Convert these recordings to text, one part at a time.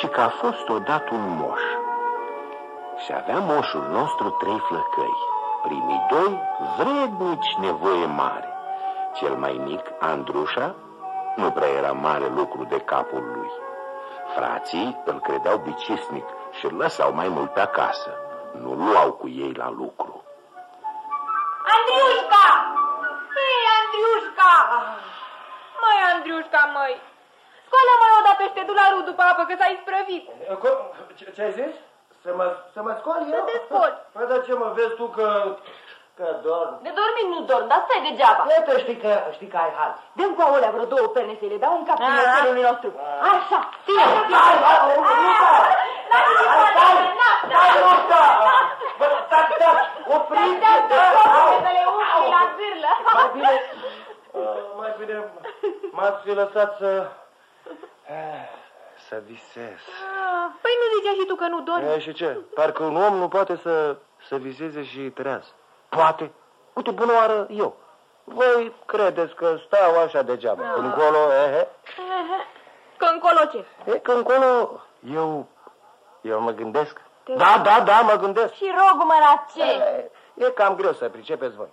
ci că a fost odată un moș. Și avea moșul nostru trei flăcăi. Primii doi, vrednici nevoie mare. Cel mai mic, Andrușa, nu prea era mare lucru de capul lui. Frații îl credeau bicisnic și îl lăsau mai mult pe acasă. Nu luau cu ei la lucru. Că s-a isprăvit. Ce, ce ai zis? Să mă, să mă scol eu? Să te scoli. Păi dar ce mă vezi tu că, că dorm? De dormit nu dorm, dar stai degeaba. Iată, știi că, știi că ai hal. Dăm cu aolea vreo două perne să le dau în capul meselului nostru. Așa, ție, ție. Hai, hai, hai, Stai, Rosta! Bă, taci, taci, opriți-te! Să le umfli la zârlă. Mai bine, uh, mai bine m-ați fi lăsat să... eh, Să visez. Păi nu zicea și tu că nu dormi? E, și ce? Parcă un om nu poate să, să viseze și treaz. Poate. Uite, bună oară, eu. Voi credeți că stau așa degeaba. Da. Încolo, ehe. Că încolo ce? E că încolo eu, eu mă gândesc. Te Da, da, da, mă gândesc. Și rog, mă, la ce? E, e cam greu să pricepeți voi.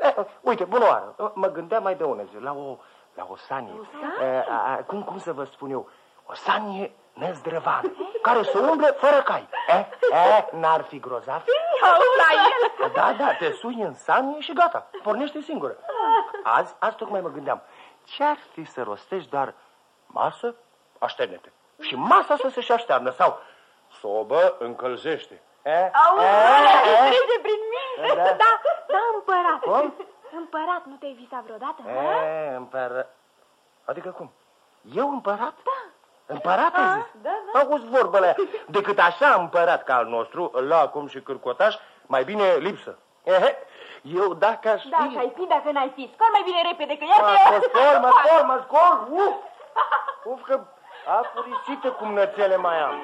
E, uite, bună oară. Mă gândeam mai de ună zi, la o, la o sanie. E, a, a, cum, cum să vă spun eu? O sanie nezdrăvană, care să umble fără cai. E, e, n-ar fi grozav? Iau la el. Da, da, te sui în sanie și gata, pornește singură. Azi, azi tocmai mă gândeam, ce-ar fi să rostești doar masă, așternete. Și masa să se și aștearnă sau sobă încălzește. E, Auzi, e, ăla e. ce trece prin mine. Da. Da, da, împărat. Cum? Împărat, nu te-ai visat vreodată? hă? E, împărat. Adică cum? Eu împărat? Da. Împărat ai zis? da, da. Auzi vorbele aia. Decât așa împărat ca al nostru, la acum și cârcotaș, mai bine lipsă. Ehe, eu dacă aș fi... Dacă ai fi, dacă n-ai fi. Scol mai bine repede, că ia Mă te... scol, mă scol, mă scol! Uf! Uf, că afurisită cum nățele mai am.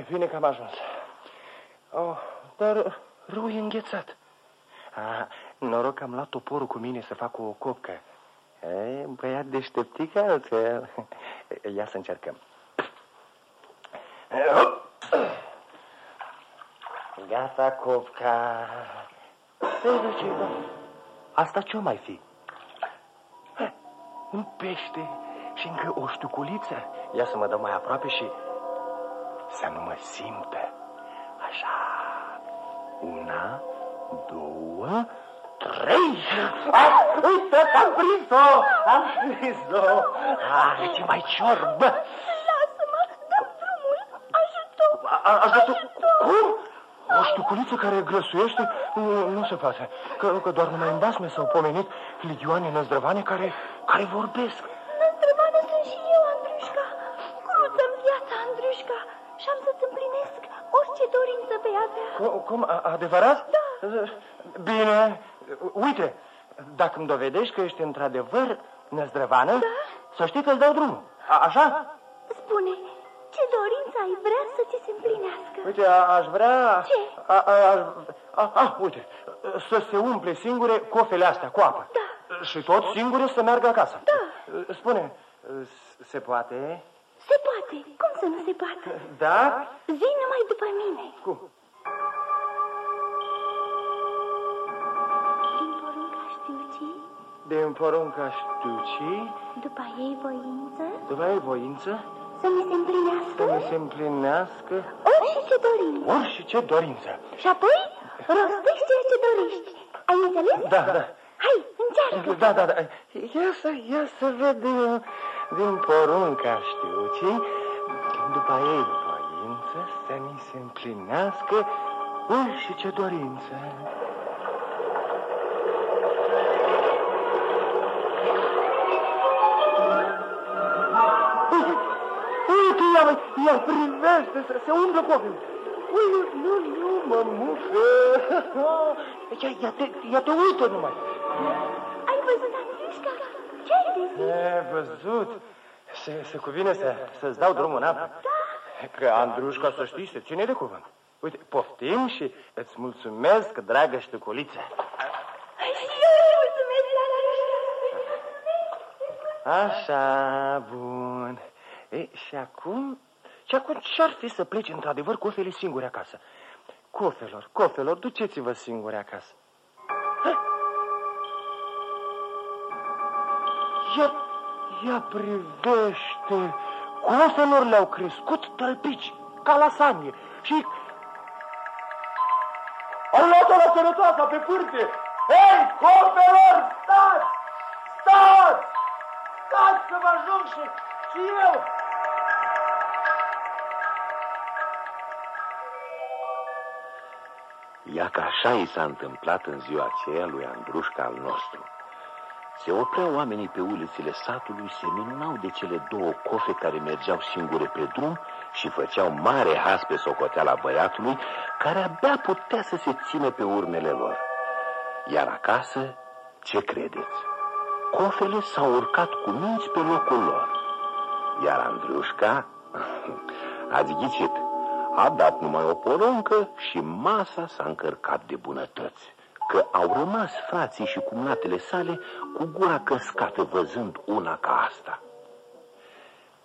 Bine că am ajuns. Oh, dar râu e înghețat. Ah, noroc că am luat toporul cu mine să fac o copcă. E, băiat deșteptic altfel. Ia să încercăm. Gata copca. Ei, de ce, da? Asta ce-o mai fi? Eh, Un pește și încă o ștuculiță. Ia să mă dau mai aproape și să nu mă simtă. Așa. Una, două, trei. Ah, uite, am prins-o! Am prins-o! Ah, ce mai ciorbă! Lasă-mă, dă drumul, ajută A- a- Ajută... Cum? O ștuculiță care grăsuiește? Nu, nu se poate. Că, că doar numai în basme s-au pomenit ligioane năzdrăvane care, care vorbesc. Cum? cum a- adevărat? Da. Bine. Uite, dacă îmi dovedești că ești într-adevăr năzdrăvană, da? să știi că îți dau drumul. A, așa? Spune, ce dorință ai vrea să ți se împlinească? Uite, a, aș vrea... Ce? A, a, aș, a, a, uite, să se umple singure cofele astea cu apă. Da. Și tot singure să meargă acasă. Da. Spune, se poate? Se poate, cum să nu se poată? Da? Zi numai după mine. Cum? Din porunca știucii, după ei voință, după ei voință, să mi se împlinească să mi se împlinească orice ce dorim. ori și ce dorință. Și apoi rostești ceea ce dorești. Ai înțeles? Da, da. Hai, încearcă. Da, da, da. Ia să, ia să vedem din porunca știucii, după ei voință, să mi se împlinească ori și ce dorință. Uite, ia, ia, privește, se, se umblă copilul. Ui, nu, nu, mămușă. Ia, ia te, ia te uită numai. Ai văzut, Andrușca, ce-ai de zi? E, văzut. Se, se cuvine să, să-ți dau drumul înapoi. Da. Că Andrușca, să știi, se ține de cuvânt. Uite, poftim și îți mulțumesc, dragă ștuculiță. Așa, bun. E, și acum... Și acum ce-ar fi să pleci într-adevăr cu ofele singure acasă? Cofelor, cofelor, duceți-vă singure acasă. Ia, ia privește, cofelor le-au crescut tălpici, ca la sanie. Și au luat-o la sănătoasa pe pârte. Hei, cofelor, stați! Stați! Stați să vă ajung și, și eu! Ia că așa i s-a întâmplat în ziua aceea lui Andrușca al nostru. Se opreau oamenii pe ulițele satului, se minunau de cele două cofe care mergeau singure pe drum și făceau mare has pe socoteala băiatului, care abia putea să se țină pe urmele lor. Iar acasă, ce credeți? Cofele s-au urcat cu minți pe locul lor. Iar Andriușca, ați ghicit, a dat numai o poruncă și masa s-a încărcat de bunătăți, că au rămas frații și cumnatele sale cu gura căscată văzând una ca asta.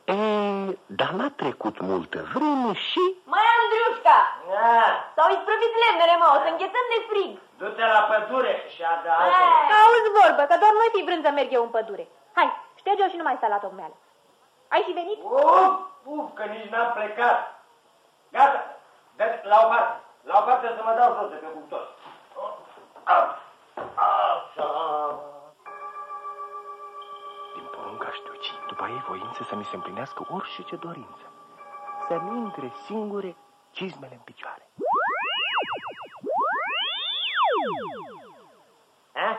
E, dar n-a trecut multă vreme și... Mai Andriușca! Da. S-au isprăvit lemnele, mă, o să înghețăm de frig. Du-te la pădure și adaugă. Auzi vorbă, că doar noi fi vrând să merg eu în pădure. Hai, șterge-o și nu mai sta la tocmeală. Ai și venit? Uf, uf, că nici n-am plecat. Gata, deci la o parte, la o parte să mă dau jos de pe cuptor. Așa. Din porunca știuci, după ei voință să mi se împlinească orice dorință. Să-mi intre singure cizmele în picioare. Eh?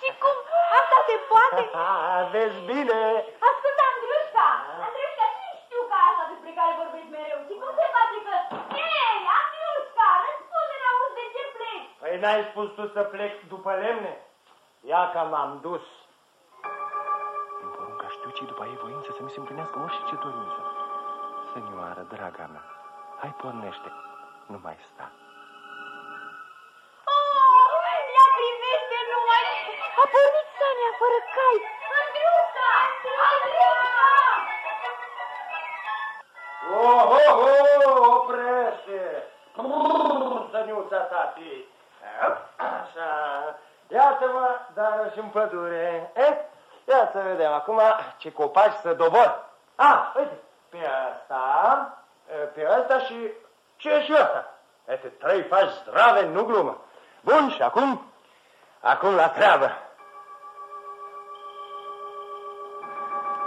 Și cum? Asta se poate? Vezi bine? Ascultă, Andriușca! Andriușca, și știu ca asta despre care vorbești mereu. Și cum se face că... Ei, Andriușca, răspunde la auzi de ce pleci. Păi n-ai spus tu să plec după lemne? Ia că m-am dus. Din porunca știucii, după ei voință să mi se împlinească orice dorință. Senioară, draga mea, hai pornește, nu mai sta. Oh, ia privește numai! A pornit Sania fără cai! În pădure. Eh? Ia să vedem acum ce copaci să dobor. Ah, uite, pe asta, pe asta și ce și ăsta. Uite, trei faci zdrave, nu glumă. Bun, și acum, acum la treabă.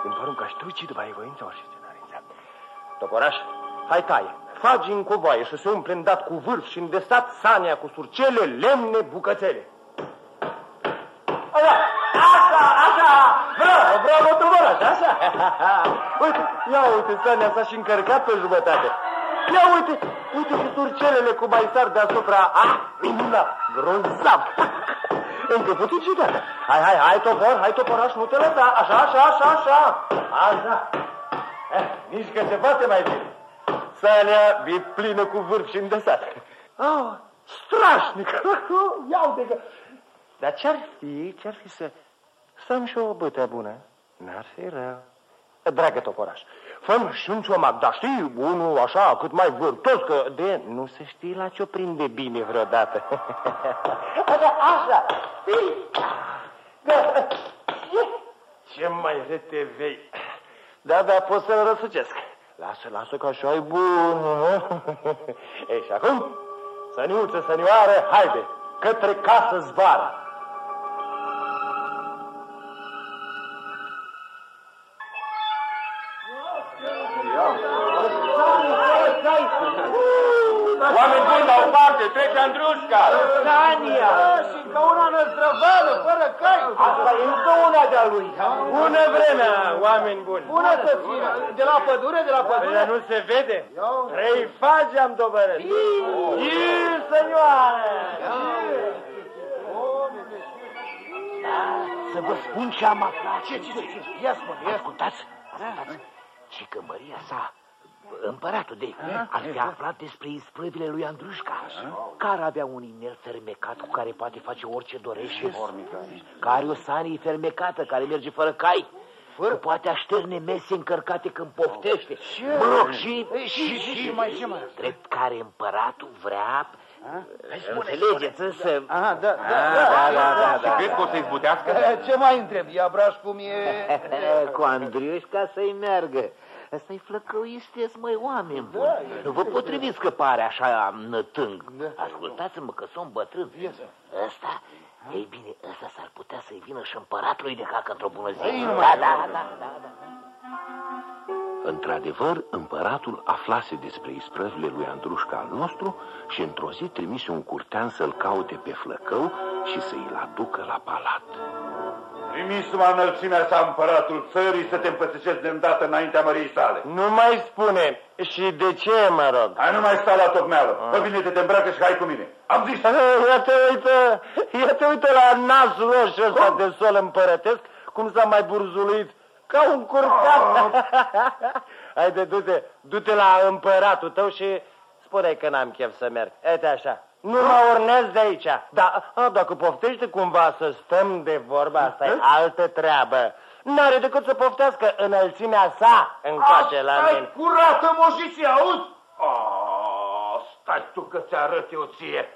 Din porunca știucii, după ai voință, orice dorință. Toporaș, hai taie, fagi în covoaie și se umple dat cu vârf și îndesat sania cu surcele, lemne, bucățele. Așa, așa, așa, bravo, bravo, toporaș, așa. uite, ia uite, sania s-a și încărcat pe jumătate. Ia uite, uite și surcelele cu maisar deasupra. Ah, minunat, grozav. Încă puțin și gata. Hai, hai, hai, topor, hai, toporaș, nu te lăsa. Așa, așa, așa, așa. Așa. Eh, nici că se poate mai bine. Sania e plină cu vârf și îndesat. Ah, strașnic. Ia uite că... Dar ce-ar fi, ce-ar fi să... Să-mi și o bătea bună? N-ar fi rău. Dragă toporaș, fă și un ciomac, dar știi, unul așa, cât mai vârtos, că de nu se știe la ce o prinde bine vreodată. Așa, așa, știi? Gata. Ce mai retevei. Da, da, pot să-l răsucesc. Lasă, lasă că așa e bun. Ei, și acum, săniuță, sănioare, haide, către casă zvară. Sania. Și ca una năzdrăvală, fără cai. Asta e încă una de-a lui. Bună vremea, oameni buni. Bună să fie! De la pădure, de la Păi, pădure? dar nu se vede? Trei fagi am dobărât. Ii, senioare! Să vă spun ce am aflat. Ce, ce, ce? ce? Ia spune, ia Ascultați, ascultați. Și că Maria sa, împăratul de ar fi aflat despre isprăvile lui Andrușca, care avea un inel fermecat cu care poate face orice dorește, care o sanie fermecată, care merge fără cai, fără? poate așterne mese încărcate când poftește. Mă rog, și, și, și, și, mai ce mai? drept care împăratul vrea Înțelegeți însă... Aha, da, da, Da, da, da, Și crezi că o să-i zbutească? Ce mai întreb? Ia braș cum e... Cu Andriușca să-i meargă. Ăsta-i flăcăuisteți, măi, oameni buni. Nu vă potriviți că pare așa nătâng. Ascultați-mă că sunt bătrân. Ăsta, ei bine, ăsta s-ar putea să-i vină și împăratului de cacă într-o bună zi. Da, da, da, da, da. Într-adevăr, împăratul aflase despre isprăvile lui Andrușca al nostru și într-o zi trimise un curtean să-l caute pe flăcău și să-i-l aducă la palat. Trimis-mă înălțimea sa împăratul țării să te împățișezi de îndată înaintea măriei sale. Nu mai spune. Și de ce, mă rog? Hai nu mai sta la tocmeală. Fă bine, te, te îmbracă și hai cu mine. Am zis. Ia te uită, ia te uită la nasul roșu ăsta de sol împărătesc, cum s-a mai burzuluit ca un curcat. Haide, du-te, du-te la împăratul tău și spune că n-am chef să merg. Uite așa. Nu mă urnez de aici. Da, a, dacă poftește cumva să stăm de vorba, asta e altă treabă. N-are decât să poftească înălțimea sa încoace la Stai mine. curată, moșiții, auzi? Ah, stai tu că ți arăt eu ție.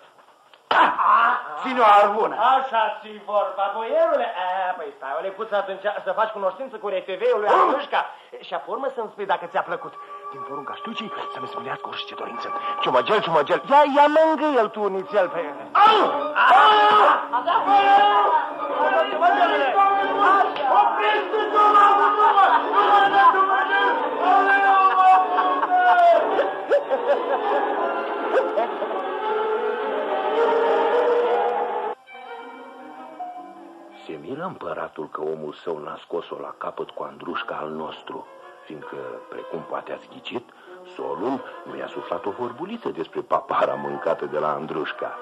Ah, Ține-o arbună. Așa ți vorba, boierule? A, păi stai o lecuță atunci să faci cunoștință cu RTV-ul lui Andrușca și apoi urmă să-mi spui dacă ți-a plăcut. Din porunca ștucii să-mi spunească orice dorință. Ciumăgel, ciumăgel, ia, ia mângâie el tu nițel pe ele. Oprește-te, la urmă! Numele Dumnezeu! Se miră împăratul că omul său n-a scos-o la capăt cu Andrușca al nostru, fiindcă, precum poate ați ghicit, solul nu i-a suflat o vorbuliță despre papara mâncată de la Andrușca.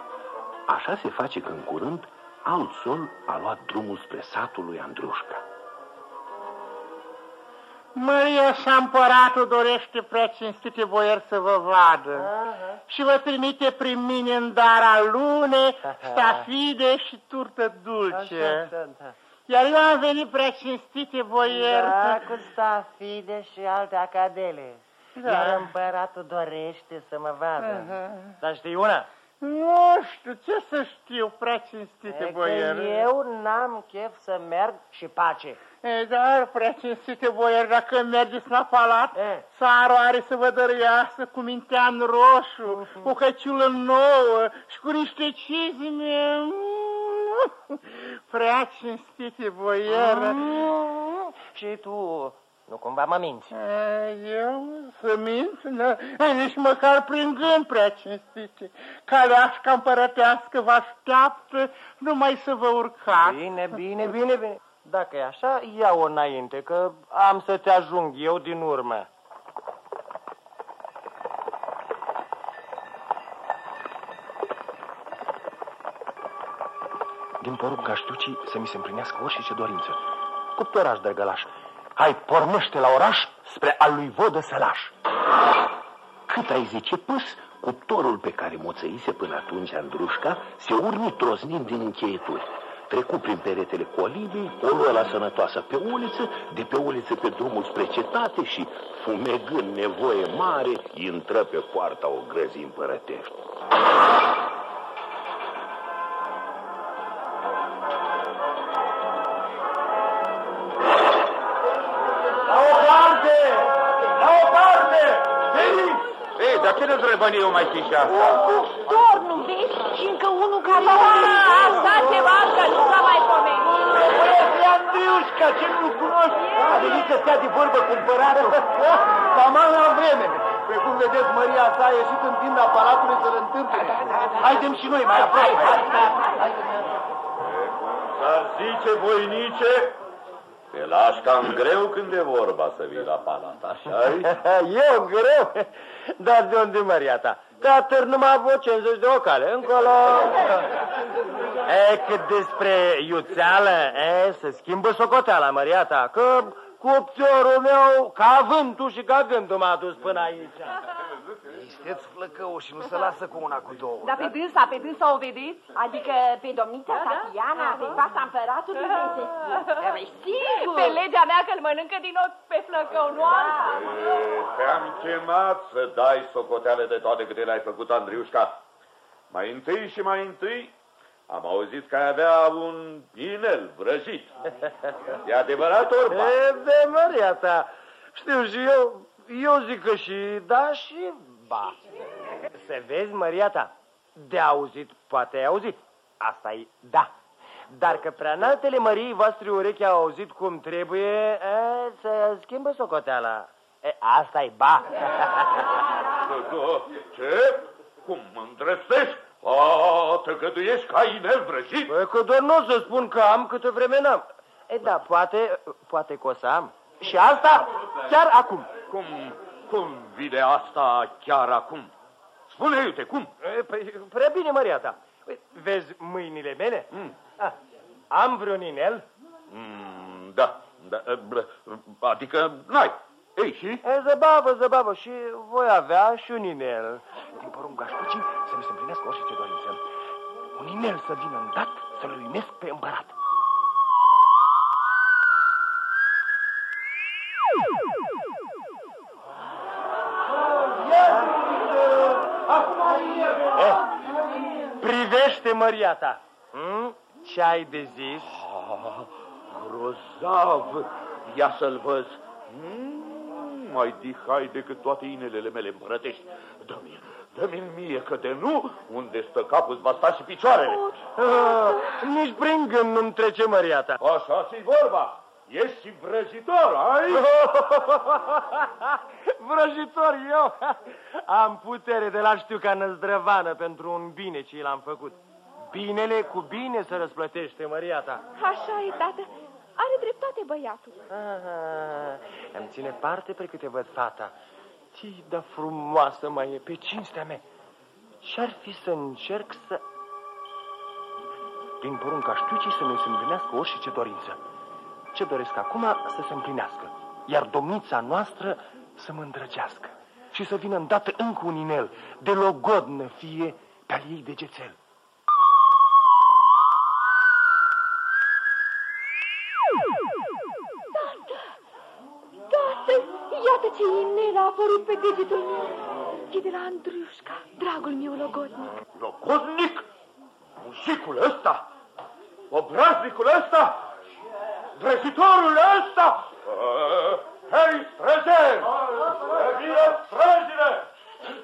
Așa se face că în curând alt sol a luat drumul spre satul lui Andrușca. Măria și împăratul dorește prea cinstite boier să vă vadă și vă trimite prin mine în dar alune, stafide și turtă dulce. Iar eu am venit prea cinstite boier. Da, cu stafide și alte acadele. Da. Iar împăratul dorește să mă vadă. Dar știi una? Nu știu, ce să știu, prea cinstite E că boier. eu n-am chef să merg și pace. E, dar, prea cinstite boier, dacă mergeți la palat, E. țarul are să vă dăruiască cu mintean roșu, cu căciulă nouă și cu niște cizme. Mm. Prea cinstite boier. Mm, Și tu, nu cumva mă minți. E, Eu să mint? Da. E, Nici măcar prin gând prea cinstite. Caleașca împărătească vă așteaptă numai să vă urcați. Bine, bine, bine, bine. Dacă e așa, ia-o înainte, că am să te ajung eu din urmă. Din porunca ștucii să mi se împlinească orice dorință. Cuptoraș, drăgălaș, hai, pornește la oraș spre al lui Vodă Sălaș. Cât ai zice pus, cuptorul pe care moțăise până atunci Andrușca se urni trosnind din încheieturi. Trecu prin peretele colivii, o luă la sănătoasă pe uliță, de pe uliță pe drumul spre cetate și, fumegând nevoie mare, intră pe poarta o grăzi împărătești. Dar ce nezrăbănie eu mai fi și asta? Cuptor, nu vezi? Și încă unul care... Asta ceva că nu s-a mai pomenit. Băieți, Andriușca, ce nu cunoști? A venit să stea de vorbă cu împăratul. Cam la vreme. Precum vedeți, Maria sa a ieșit în tinda palatului să-l întâmple. Haidem și noi mai aproape. S-ar zice, voinice, Te lași cam greu când e vorba să vii la palat, așa Eu greu? Dar de unde, Maria ta? Ca târnuma vreo 50 de ocale, încolo... E, cât despre iuțeală, e, se schimbă socoteala, Maria ta, că cuptorul meu, ca vântul și ca gândul m-a dus până aici. Isteți flăcău și nu se lasă cu una, cu două. Dar pe dânsa, pe dânsa o vedeți? Adică pe domnița Tatiana, pe fața împăratului de Sigur! Pe legea mea că-l mănâncă din ochi pe flăcău, nu alta. Te-am chemat să dai socoteale de toate câte le-ai făcut, Andriușca. Mai întâi și mai întâi am auzit că ai avea un inel vrăjit. E adevărat, Orba? E, de Maria ta, știu și eu, eu zic că și da și ba. Se vezi, Maria ta, de auzit, poate ai auzit. asta e da. Dar că prea înaltele mării voastre urechi au auzit cum trebuie, e, se schimbă socoteala. E, asta e ba. Ce? Cum mă îndrăstești? A, te găduiești ca inel vrăjit? Păi că doar nu o să spun că am câte vreme n-am. E, da, poate, poate că o să am. Și asta chiar acum. Cum, cum vine asta chiar acum? Spune, iute, cum? E, Păi, prea bine, Maria ta. Păi, Vezi mâinile mele? Mm. Ah, am vreun inel? Mm, da, da, bl- adică n-ai. Ei, și? E, zăbavă, zăbavă, și voi avea și un inel. Din porunca ștucii să mi se împlinească orice dorință. Un inel să vină îndat să-l uimesc pe împărat. Privește, Maria ta. Hmm? Ce ai de zis? Ah, grozav! Ia să-l văz. Mm, mai dihai decât toate inelele mele împărătești. Dă-mi, dă-mi mie, că de nu, unde stă capul, va sta și picioarele. Ah, nici prin gând nu-mi trece, Maria ta. Așa ți vorba. Ești și vrăjitor, ai? Vrăjitor eu? Am putere de la știu ca năzdrăvană pentru un bine ce l-am făcut. Binele cu bine se răsplătește, Maria ta. Așa e, tată. Are dreptate băiatul. Aha, îmi ține parte pe câte văd fata. Ce da frumoasă mai e, pe cinstea mea. Ce-ar fi să încerc să... Prin porunca știucii să mi se împlinească orice dorință. Ce doresc acum să se împlinească. Iar domnița noastră să mă îndrăgească. Și să vină îndată încă un inel, de logodnă fie pe al ei degețel. Inel a apărut pe degetul meu. E de la Andrușca, dragul meu logodnic. Logodnic? Mușicul ăsta? Obraznicul ăsta? Vrăjitorul ăsta? Uh, Hei, străjeri! Să vină străjile!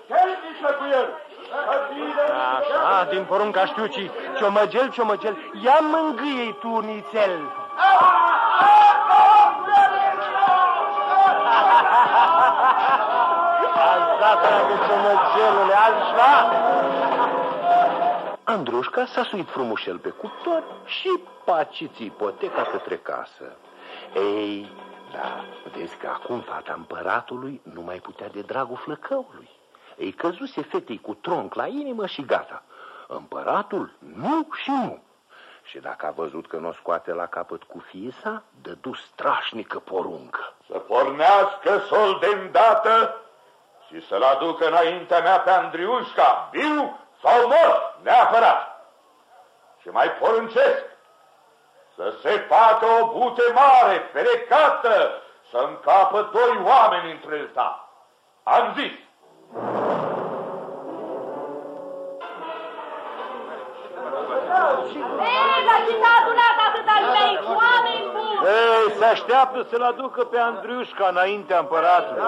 Chelniță cu el! Să vină Așa, din porunca știucii, ciomăgel, ciomăgel, ia mângâie-i tu nițel. Așa, dragă ciomăgelule, așa. Andrușca s-a suit frumușel pe cuptor și paciți ipoteca către casă. Ei, da, vezi că acum fata împăratului nu mai putea de dragul flăcăului. Îi căzuse fetei cu tronc la inimă și gata. Împăratul nu și nu. Și dacă a văzut că nu o scoate la capăt cu fie sa, dădu strașnică poruncă. Să pornească sol de îndată și să-l aducă înaintea mea pe Andriușca, viu sau mort, neapărat. Și mai poruncesc să se facă o bute mare, ferecată, să încapă doi oameni între ăsta. Am zis. Ei, la ce s-a adunat atâta lume aici? Oameni buni! Ei, se așteaptă să-l aducă pe Andriușca înaintea împăratului.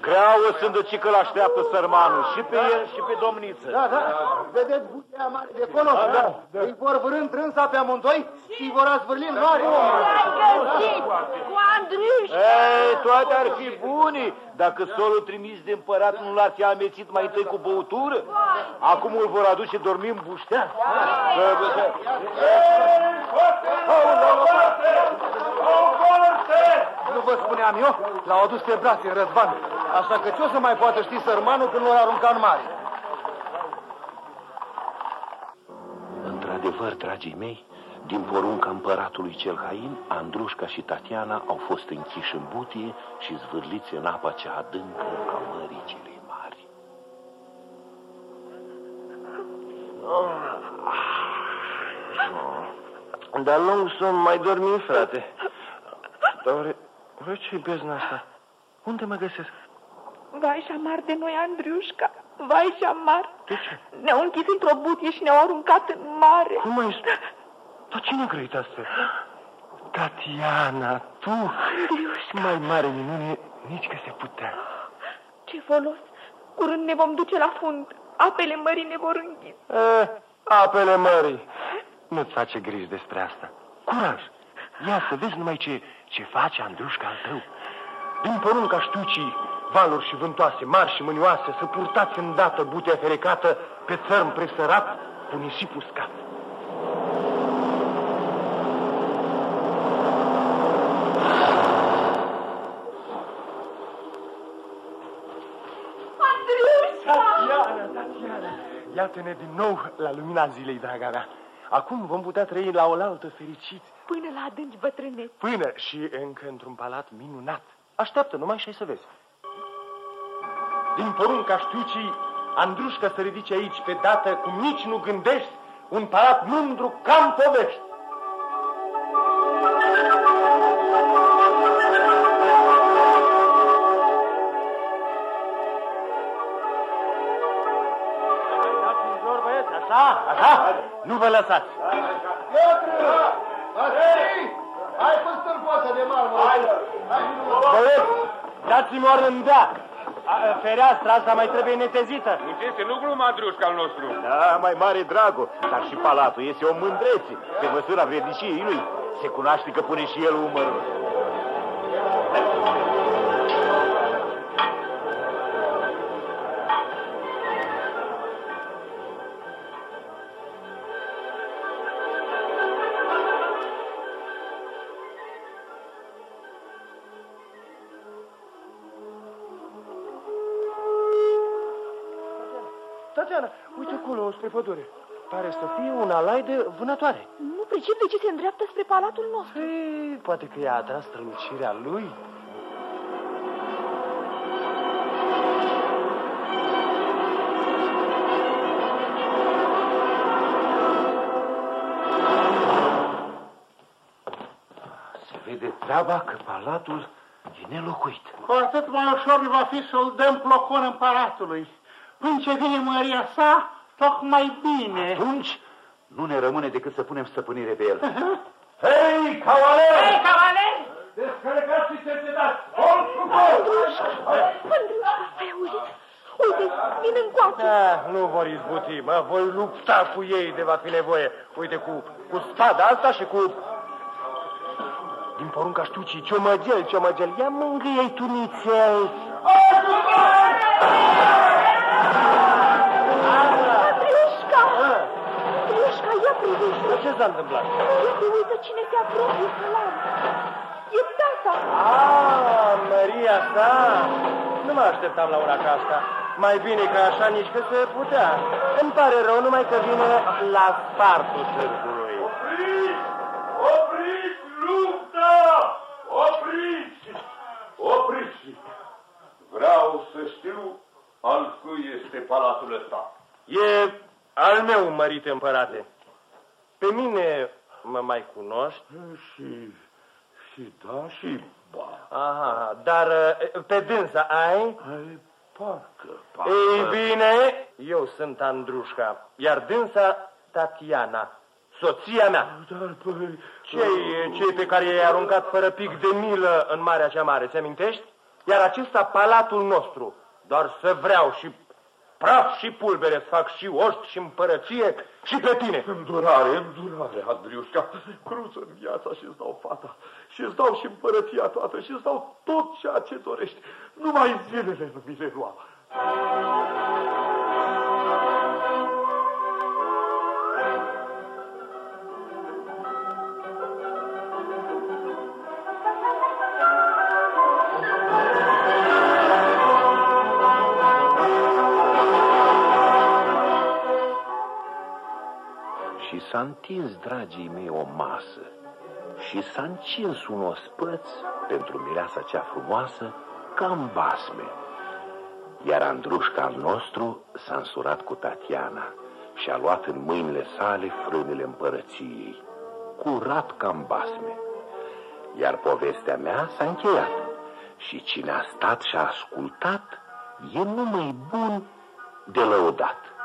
Grea o sândăcică l-așteaptă sărmanul și pe el și pe domniță. Da, da, vedeți butea mare de acolo? Da, da. Îi vor vârând trânsa pe amândoi și îi vor azvârli în mare. L-ai găsit cu Andriuș! Ei, toate ar fi buni dacă solul trimis de împărat nu l-ar fi amețit mai întâi cu băutură. Acum îl vor aduce dormim buștean. Ei, vă spuneam eu, l-au adus pe brațe Răzvan. Așa că ce o să mai poată ști sărmanul când l-au aruncat în mare? Într-adevăr, dragii mei, din porunca împăratului cel hain, Andrușca și Tatiana au fost închiși în butie și zvârliți în apa cea adâncă a mării celei mari. Dar lung sunt mai dormi, frate. Dar oare, oare ce-i bezna asta? Unde mă găsesc? Vai și șamar de noi, Andriușca. Vai și șamar. De ce? Ne-au închis într-o butie și ne-au aruncat în mare. Nu mai spune. Dar cine a grăit asta? Tatiana, tu? Andriușca. Mai mare minune, nici că se putea. Ce folos. Curând ne vom duce la fund. Apele mării ne vor înghis. E, apele mării. Nu-ți face griji despre asta. Curaj! Ia să vezi numai ce, ce face Andrușca al tău. Din porunca știucii, valuri și vântoase, mari și mânioase, să purtați îndată butea ferecată pe țărm presărat cu nisip uscat. Andriușca! Tatiana, Tatiana, iată-ne din nou la lumina zilei, draga mea. Acum vom putea trăi la oaltă fericiți, Până la adânci bătrâneți. până și încă într-un palat minunat. Așteaptă numai și ai să vezi. Din porunca știucii, Andrușca să ridice aici pe dată, cum nici nu gândești, un palat mândru cam povești. Vă lăsați. Piotr! Vasili! Hai pe stâlpoasa de marmură! Hai! Băieți, dați-mi o rândea. A, Fereastra asta mai trebuie netezită. Este nu glumă, Andrușca al nostru. Da, mai mare dragul, dar și palatul este o mândrețe. Pe măsura vredniciei lui, se cunoaște că pune și el umărul. Spre pădure. Pare să fie un alai de vânătoare. Nu pricep de ce se îndreaptă spre palatul nostru. Ei, poate că i-a atras strălucirea lui. Se vede treaba că palatul e nelocuit. Cu atât mai ușor va fi să-l dăm plocon împăratului. Până ce vine măria sa, tocmai bine. Atunci nu ne rămâne decât să punem stăpânire pe el. Hei, cavaler! Hei, cavaler! Descărcați și cercetați! Gol cu gol! Andrușca, ai auzit? Uite, vin încoace. Da, nu vor izbuti, mă, voi lupta cu ei de va fi nevoie. Uite, cu, cu spada asta și cu... Din porunca știucii, ciomăgel, ciomăgel, ia mângâie-i tu nițel. S-a întâmplat? Uite, uite cine se apropie călar. E tata. Ah, Maria sa! Nu mă așteptam la ora ca asta. Mai bine ca așa nici că se putea. Îmi pare rău numai că vine la spartul târgului. Opriți! Opriți lupta! Opriți! Opriți! Vreau să știu al cui este palatul ăsta. E al meu, mărite împărate. Pe mine mă mai cunoști? Și, și da, și ba. Aha, dar e, pe dânsa ai? Ai, parcă, parcă. Ei bine, eu sunt Andrușca, iar dânsa Tatiana, soția mea. Dar, păi... Cei, cei pe care i-ai aruncat fără pic de milă în Marea cea Mare, ți amintești? Iar acesta palatul nostru, doar să vreau și praf și pulbere să fac și oști și împărăție și pe tine. Îndurare, îndurare, Andriușca. Cruță în viața și îți dau fata. Și îți dau și împărăția toată și îți dau tot ceea ce dorești. Numai zilele nu mi le lua. S-a întins, dragii mei, o masă și s-a încins un ospăț pentru mireasa cea frumoasă ca în basme. Iar Andrușca al nostru s-a însurat cu Tatiana și a luat în mâinile sale frânele împărăției, curat ca în basme. Iar povestea mea s-a încheiat și cine a stat și a ascultat e numai bun de lăudat.